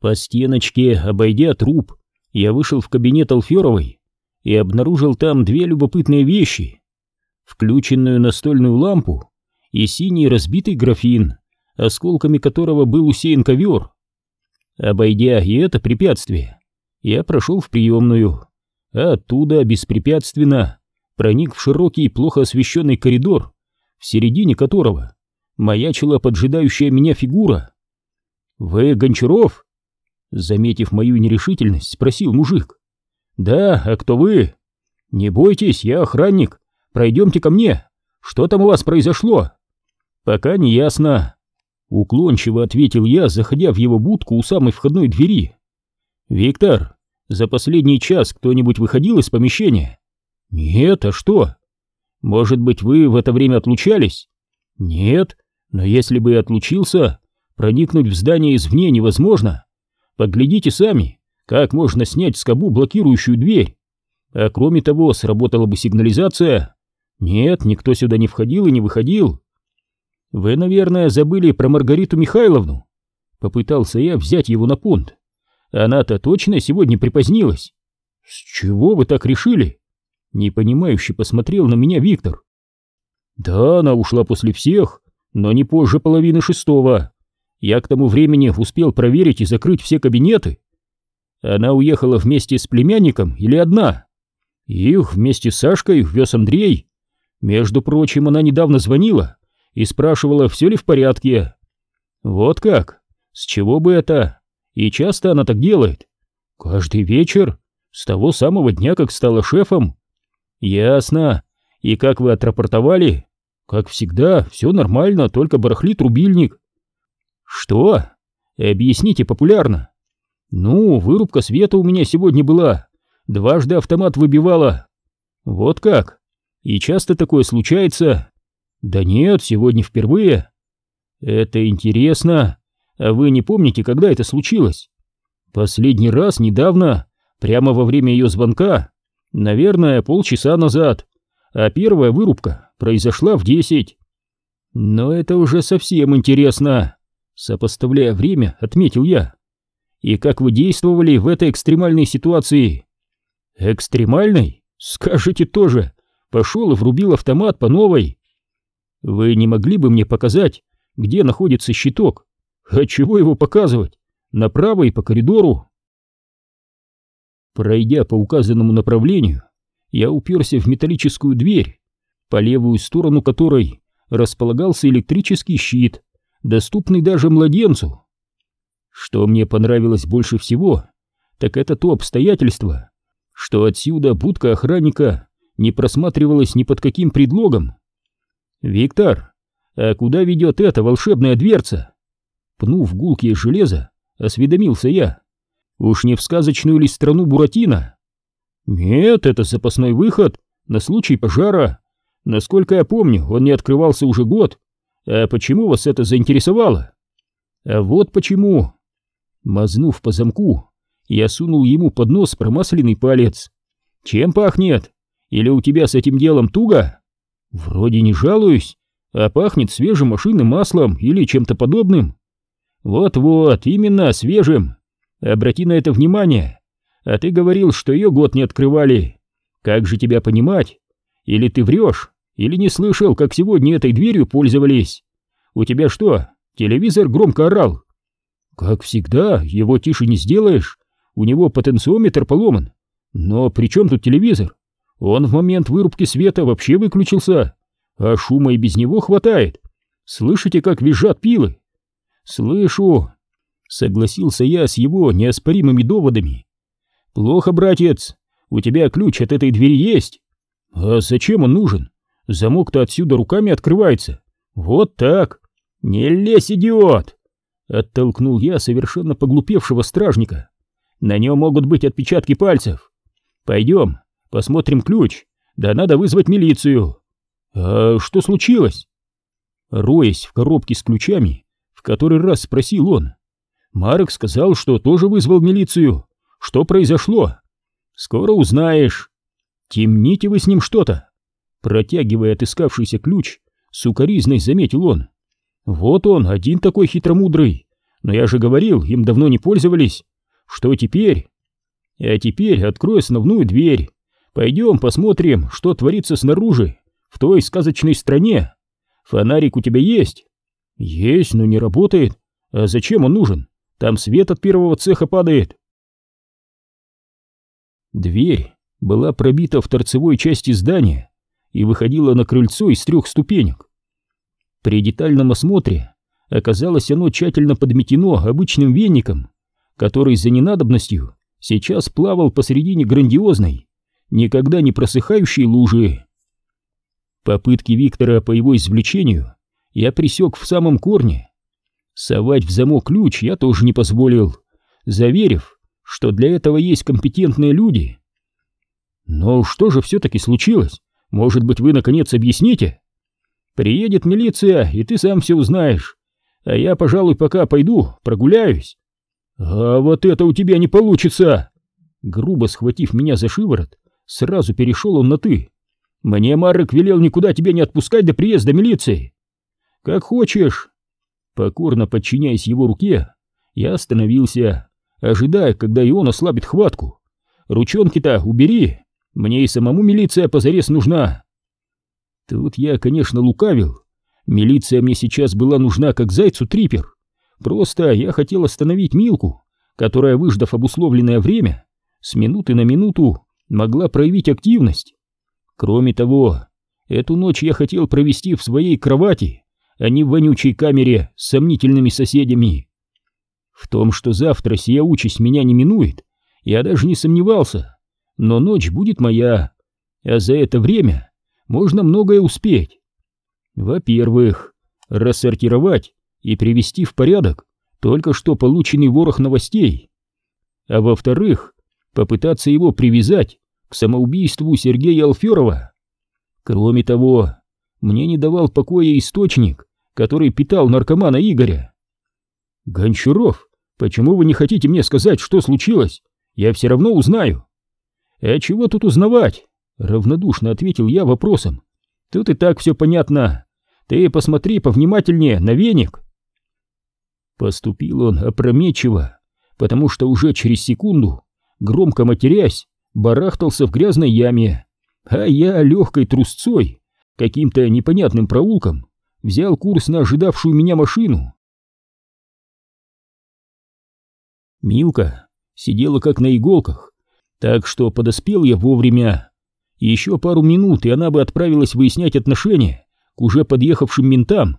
По стеночке, обойдя труп, я вышел в кабинет Алферовой и обнаружил там две любопытные вещи. Включенную настольную лампу и синий разбитый графин, осколками которого был усеян ковер. Обойдя и это препятствие, я прошел в приемную, а оттуда беспрепятственно проник в широкий, плохо освещенный коридор, в середине которого маячила поджидающая меня фигура. «Вы Гончаров?» Заметив мою нерешительность, спросил мужик. «Да, а кто вы?» «Не бойтесь, я охранник. Пройдемте ко мне. Что там у вас произошло?» «Пока не ясно». Уклончиво ответил я, заходя в его будку у самой входной двери. «Виктор, за последний час кто-нибудь выходил из помещения?» «Нет, а что?» «Может быть, вы в это время отлучались?» «Нет, но если бы и отлучился, проникнуть в здание извне невозможно. Поглядите сами, как можно снять скобу, блокирующую дверь. А кроме того, сработала бы сигнализация. Нет, никто сюда не входил и не выходил. Вы, наверное, забыли про Маргариту Михайловну. Попытался я взять его на понт. Она-то точно сегодня припозднилась. С чего вы так решили? Непонимающе посмотрел на меня Виктор. Да, она ушла после всех, но не позже половины шестого. Я к тому времени успел проверить и закрыть все кабинеты. Она уехала вместе с племянником или одна? Их вместе с Сашкой вез Андрей. Между прочим, она недавно звонила и спрашивала, все ли в порядке. Вот как? С чего бы это? И часто она так делает? Каждый вечер? С того самого дня, как стала шефом? Ясно. И как вы отрапортовали? Как всегда, все нормально, только барахлит рубильник. Что? Объясните популярно. Ну, вырубка света у меня сегодня была. Дважды автомат выбивала. Вот как? И часто такое случается? Да нет, сегодня впервые. Это интересно. А вы не помните, когда это случилось? Последний раз недавно, прямо во время ее звонка. Наверное, полчаса назад. А первая вырубка произошла в десять. Но это уже совсем интересно. Сопоставляя время, отметил я. И как вы действовали в этой экстремальной ситуации? Экстремальной? Скажите тоже. Пошел и врубил автомат по новой. Вы не могли бы мне показать, где находится щиток? А чего его показывать? Направо и по коридору. Пройдя по указанному направлению, я уперся в металлическую дверь, по левую сторону которой располагался электрический щит, доступный даже младенцу. Что мне понравилось больше всего, так это то обстоятельство, что отсюда будка охранника не просматривалась ни под каким предлогом. «Виктор, а куда ведет эта волшебная дверца?» Пнув гулкие железо, осведомился я. «Уж не в сказочную ли страну Буратино?» «Нет, это запасной выход на случай пожара. Насколько я помню, он не открывался уже год, «А почему вас это заинтересовало?» «А вот почему!» Мазнув по замку, я сунул ему под нос промасленный палец. «Чем пахнет? Или у тебя с этим делом туго?» «Вроде не жалуюсь, а пахнет свежим машинным маслом или чем-то подобным». «Вот-вот, именно свежим. Обрати на это внимание. А ты говорил, что ее год не открывали. Как же тебя понимать? Или ты врешь?» Или не слышал, как сегодня этой дверью пользовались? У тебя что, телевизор громко орал? Как всегда, его тише не сделаешь. У него потенциометр поломан. Но при чем тут телевизор? Он в момент вырубки света вообще выключился. А шума и без него хватает. Слышите, как визжат пилы? Слышу. Согласился я с его неоспоримыми доводами. Плохо, братец. У тебя ключ от этой двери есть? А зачем он нужен? Замок-то отсюда руками открывается. Вот так. Не лезь, идиот! Оттолкнул я совершенно поглупевшего стражника. На нем могут быть отпечатки пальцев. Пойдем, посмотрим ключ. Да надо вызвать милицию. А что случилось? Роясь в коробке с ключами, в который раз спросил он. Марк сказал, что тоже вызвал милицию. Что произошло? Скоро узнаешь. Темните вы с ним что-то. Протягивая отыскавшийся ключ, сукоризной заметил он. Вот он, один такой хитромудрый. Но я же говорил, им давно не пользовались. Что теперь? А теперь открой основную дверь. Пойдем посмотрим, что творится снаружи, в той сказочной стране. Фонарик у тебя есть? Есть, но не работает. А зачем он нужен? Там свет от первого цеха падает. Дверь была пробита в торцевой части здания и выходила на крыльцо из трех ступенек. При детальном осмотре оказалось оно тщательно подметено обычным веником, который за ненадобностью сейчас плавал посредине грандиозной, никогда не просыхающей лужи. Попытки Виктора по его извлечению я присек в самом корне. Совать в замок ключ я тоже не позволил, заверив, что для этого есть компетентные люди. Но что же все-таки случилось? Может быть, вы наконец объясните? Приедет милиция, и ты сам все узнаешь. А я, пожалуй, пока пойду, прогуляюсь. А вот это у тебя не получится! Грубо схватив меня за шиворот, сразу перешел он на «ты». Мне Марек велел никуда тебя не отпускать до приезда милиции. Как хочешь. Покорно подчиняясь его руке, я остановился, ожидая, когда и он ослабит хватку. Ручонки-то убери, мне и самому милиция позарез нужна. Тут я, конечно, лукавил. Милиция мне сейчас была нужна как зайцу трипер. Просто я хотел остановить Милку, которая, выждав обусловленное время, с минуты на минуту могла проявить активность. Кроме того, эту ночь я хотел провести в своей кровати, а не в вонючей камере с сомнительными соседями. В том, что завтра сия участь меня не минует, я даже не сомневался, но ночь будет моя, а за это время можно многое успеть. Во-первых, рассортировать и привести в порядок только что полученный ворох новостей, а во-вторых, попытаться его привязать к самоубийству Сергея Алферова. Кроме того, мне не давал покоя источник, который питал наркомана Игоря. «Гончаров, почему вы не хотите мне сказать, что случилось? Я все равно узнаю». «А чего тут узнавать?» — равнодушно ответил я вопросом. «Тут и так все понятно. Ты посмотри повнимательнее на веник». Поступил он опрометчиво, потому что уже через секунду, громко матерясь, барахтался в грязной яме, а я легкой трусцой, каким-то непонятным проулком, взял курс на ожидавшую меня машину. Милка сидела как на иголках, так что подоспел я вовремя. Еще пару минут, и она бы отправилась выяснять отношения к уже подъехавшим ментам.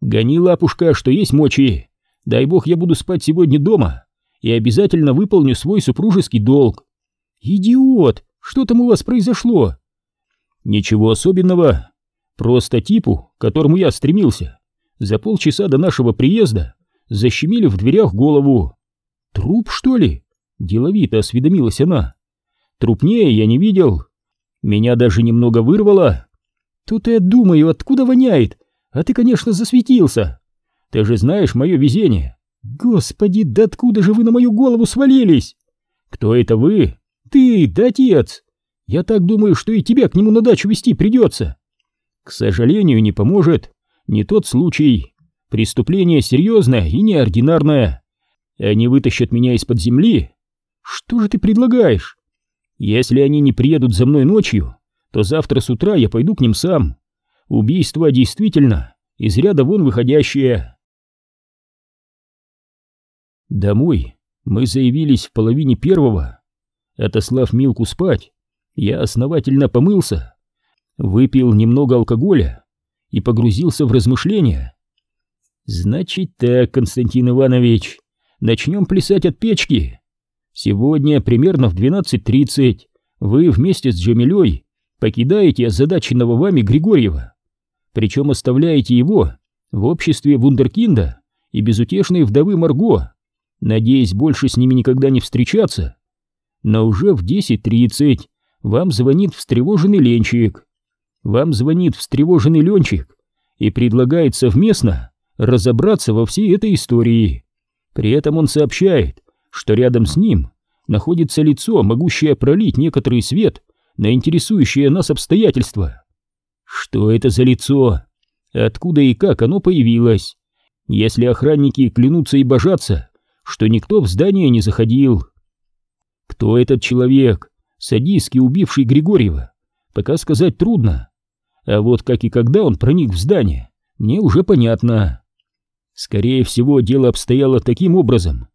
Гони, лапушка, что есть мочи. Дай бог я буду спать сегодня дома и обязательно выполню свой супружеский долг. Идиот! Что там у вас произошло? Ничего особенного. Просто типу, к которому я стремился, за полчаса до нашего приезда защемили в дверях голову. Труп, что ли? Деловито осведомилась она. Трупнее я не видел. Меня даже немного вырвало. Тут я думаю, откуда воняет. А ты, конечно, засветился. Ты же знаешь мое везение. Господи, да откуда же вы на мою голову свалились? Кто это вы? Ты, да отец. Я так думаю, что и тебя к нему на дачу вести придется. К сожалению, не поможет. Не тот случай. Преступление серьезное и неординарное. Они вытащат меня из-под земли. Что же ты предлагаешь? Если они не приедут за мной ночью, то завтра с утра я пойду к ним сам. Убийство действительно из ряда вон выходящее. Домой мы заявились в половине первого. Отослав Милку спать, я основательно помылся выпил немного алкоголя и погрузился в размышления. «Значит так, Константин Иванович, начнем плясать от печки. Сегодня примерно в 12.30 вы вместе с Джамилей покидаете озадаченного вами Григорьева, причем оставляете его в обществе вундеркинда и безутешной вдовы Марго, надеясь больше с ними никогда не встречаться. Но уже в 10.30 вам звонит встревоженный Ленчик вам звонит встревоженный Ленчик и предлагает совместно разобраться во всей этой истории. При этом он сообщает, что рядом с ним находится лицо, могущее пролить некоторый свет на интересующие нас обстоятельства. Что это за лицо? Откуда и как оно появилось? если охранники клянутся и божатся, что никто в здание не заходил. Кто этот человек, садистски убивший Григорьева, пока сказать трудно. А вот как и когда он проник в здание, мне уже понятно. Скорее всего, дело обстояло таким образом.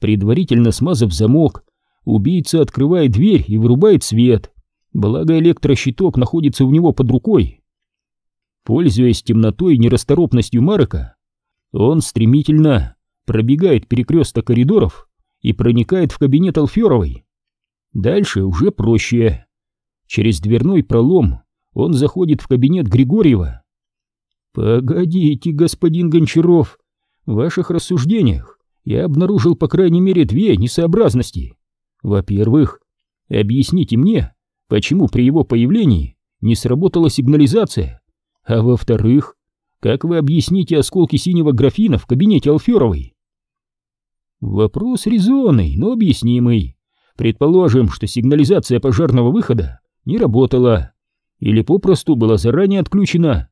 Предварительно смазав замок, убийца открывает дверь и вырубает свет, благо электрощиток находится у него под рукой. Пользуясь темнотой и нерасторопностью Марка, он стремительно пробегает перекресток коридоров и проникает в кабинет Алферовой. Дальше уже проще. Через дверной пролом он заходит в кабинет Григорьева. «Погодите, господин Гончаров, в ваших рассуждениях я обнаружил по крайней мере две несообразности. Во-первых, объясните мне, почему при его появлении не сработала сигнализация, а во-вторых, как вы объясните осколки синего графина в кабинете Алферовой? Вопрос резонный, но объяснимый. Предположим, что сигнализация пожарного выхода не работала или попросту была заранее отключена.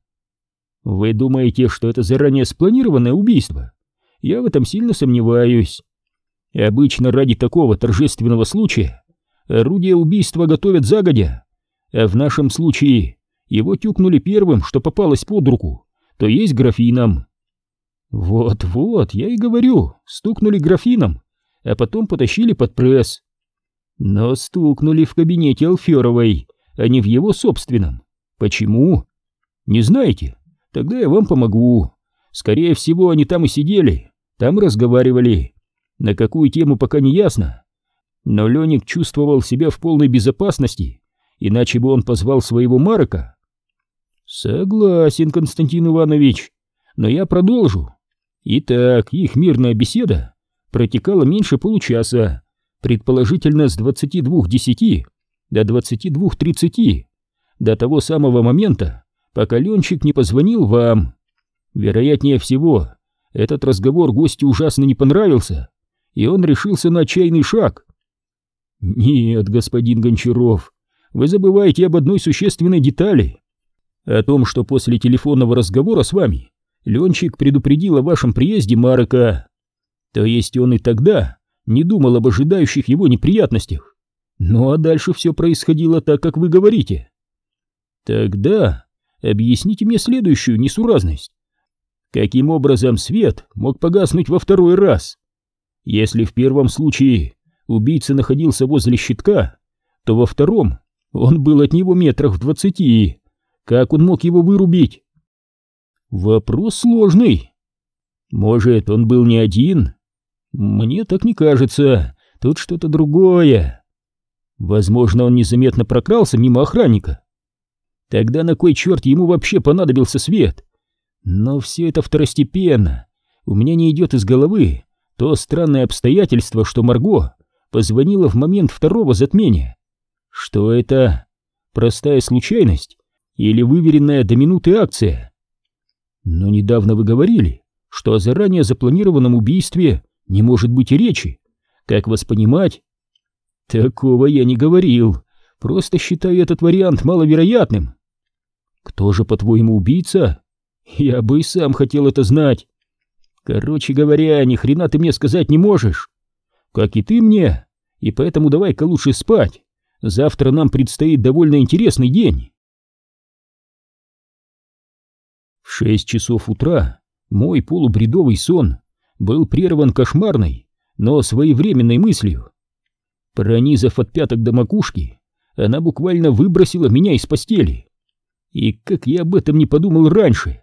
Вы думаете, что это заранее спланированное убийство? Я в этом сильно сомневаюсь. И обычно ради такого торжественного случая орудие убийства готовят загодя, а в нашем случае его тюкнули первым, что попалось под руку, то есть графином. Вот-вот, я и говорю, стукнули графином, а потом потащили под пресс. Но стукнули в кабинете Алферовой, а не в его собственном. Почему? Не знаете? Тогда я вам помогу. Скорее всего, они там и сидели, там разговаривали. На какую тему пока не ясно. Но Леник чувствовал себя в полной безопасности, иначе бы он позвал своего Марка. Согласен, Константин Иванович, но я продолжу. Итак, их мирная беседа протекала меньше получаса, предположительно с 22.10 до 22.30, до того самого момента, пока Ленчик не позвонил вам. Вероятнее всего, этот разговор гостю ужасно не понравился, и он решился на отчаянный шаг. Нет, господин Гончаров, вы забываете об одной существенной детали. О том, что после телефонного разговора с вами Ленчик предупредил о вашем приезде Марка. То есть он и тогда не думал об ожидающих его неприятностях. Ну а дальше все происходило так, как вы говорите. Тогда объясните мне следующую несуразность. Каким образом свет мог погаснуть во второй раз? Если в первом случае убийца находился возле щитка, то во втором он был от него метрах в двадцати. Как он мог его вырубить? Вопрос сложный. Может, он был не один? Мне так не кажется. Тут что-то другое. Возможно, он незаметно прокрался мимо охранника. Тогда на кой черт ему вообще понадобился свет? Но все это второстепенно. У меня не идет из головы то странное обстоятельство, что Марго позвонила в момент второго затмения. Что это? Простая случайность? Или выверенная до минуты акция? Но недавно вы говорили, что о заранее запланированном убийстве не может быть и речи. Как вас понимать? Такого я не говорил. Просто считаю этот вариант маловероятным. Кто же, по-твоему, убийца? Я бы и сам хотел это знать. Короче говоря, ни хрена ты мне сказать не можешь. Как и ты мне. И поэтому давай-ка лучше спать. Завтра нам предстоит довольно интересный день. В шесть часов утра мой полубредовый сон был прерван кошмарной, но своевременной мыслью. Пронизав от пяток до макушки, она буквально выбросила меня из постели. И как я об этом не подумал раньше.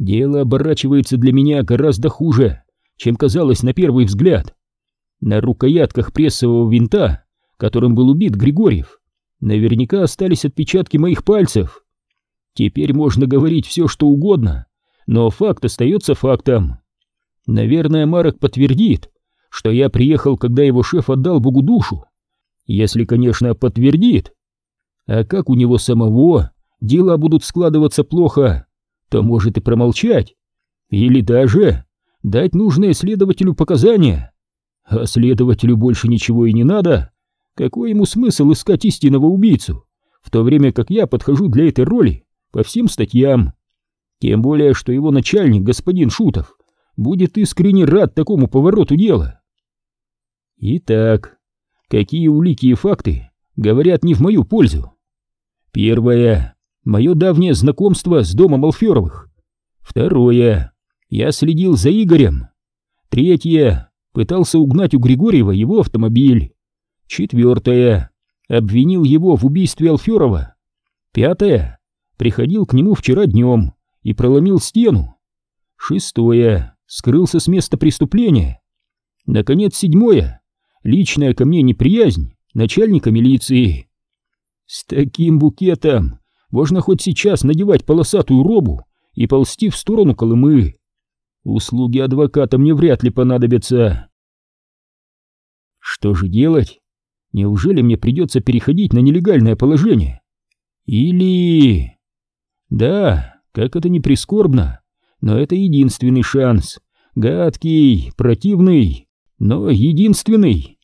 Дело оборачивается для меня гораздо хуже, чем казалось на первый взгляд. На рукоятках прессового винта, которым был убит Григорьев, наверняка остались отпечатки моих пальцев. Теперь можно говорить все, что угодно, но факт остается фактом. Наверное, Марок подтвердит, что я приехал, когда его шеф отдал Богу душу. Если, конечно, подтвердит. А как у него самого дела будут складываться плохо, то может и промолчать. Или даже дать нужное следователю показания. А следователю больше ничего и не надо. Какой ему смысл искать истинного убийцу, в то время как я подхожу для этой роли по всем статьям? Тем более, что его начальник, господин Шутов, будет искренне рад такому повороту дела. Итак, какие улики и факты говорят не в мою пользу? Первое. Мое давнее знакомство с домом Алферовых. Второе. Я следил за Игорем. Третье. Пытался угнать у Григорьева его автомобиль. Четвертое. Обвинил его в убийстве Алферова. Пятое. Приходил к нему вчера днем и проломил стену. Шестое. Скрылся с места преступления. Наконец, седьмое. Личная ко мне неприязнь начальника милиции. С таким букетом можно хоть сейчас надевать полосатую робу и ползти в сторону Колымы. Услуги адвоката мне вряд ли понадобятся. Что же делать? Неужели мне придется переходить на нелегальное положение? Или... Да, как это не прискорбно, но это единственный шанс. Гадкий, противный, но единственный.